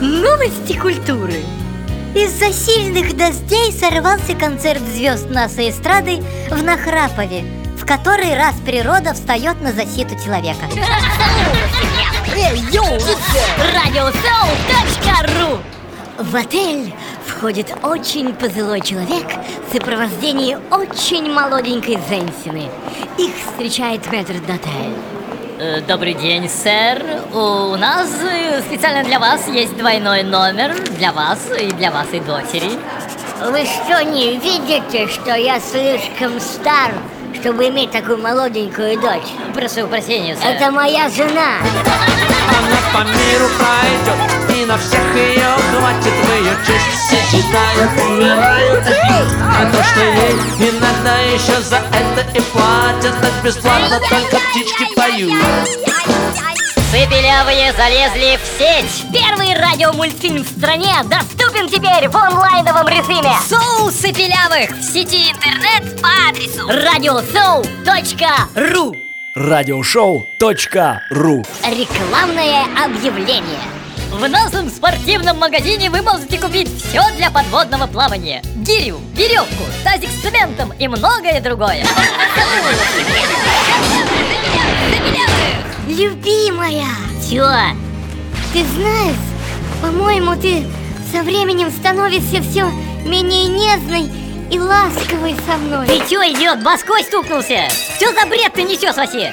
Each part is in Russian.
Новости культуры. Из-за сильных дождей сорвался концерт звезд нашей эстрады в Нахрапове, в который раз природа встает на защиту человека. Радиосоу.ру В отель входит очень пожилой человек в сопровождении очень молоденькой Зенсины. Их встречает метр Дотель. Э, Добрый день, сэр. У нас э, специально для вас есть двойной номер для вас и для вашей дочери. Вы что, не видите, что я слишком стар, чтобы иметь такую молоденькую дочь? Прошу прощения, сэр. Это моя жена Она по миру пройдет И на всех ее хватит в ее честь Все читают, умирают А то, что ей иногда еще за это и платят Так бесплатно только птички поют Цепелявые залезли в сеть. Первый радиомультфильм в стране доступен теперь в онлайновом режиме. Соу Цепелявых в сети интернет по адресу radioshow.ru Радиошоу.ру Рекламное объявление. В нашем спортивном магазине вы можете купить все для подводного плавания. Гирю, веревку, тазик с цементом и многое другое. Любимая Чё? Ты знаешь, по-моему, ты со временем становишься все менее нежной и ласковой со мной Ты чё, идиот, башкой стукнулся? Что за бред ты несешь вообще?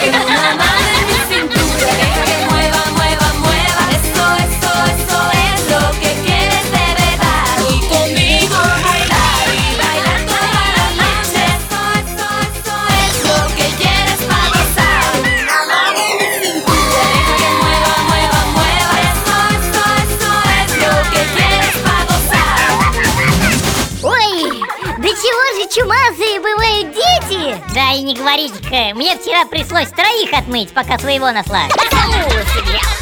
Чумазые бывают дети? Да и не говорите-ка, мне вчера пришлось троих отмыть, пока своего нашла. Себе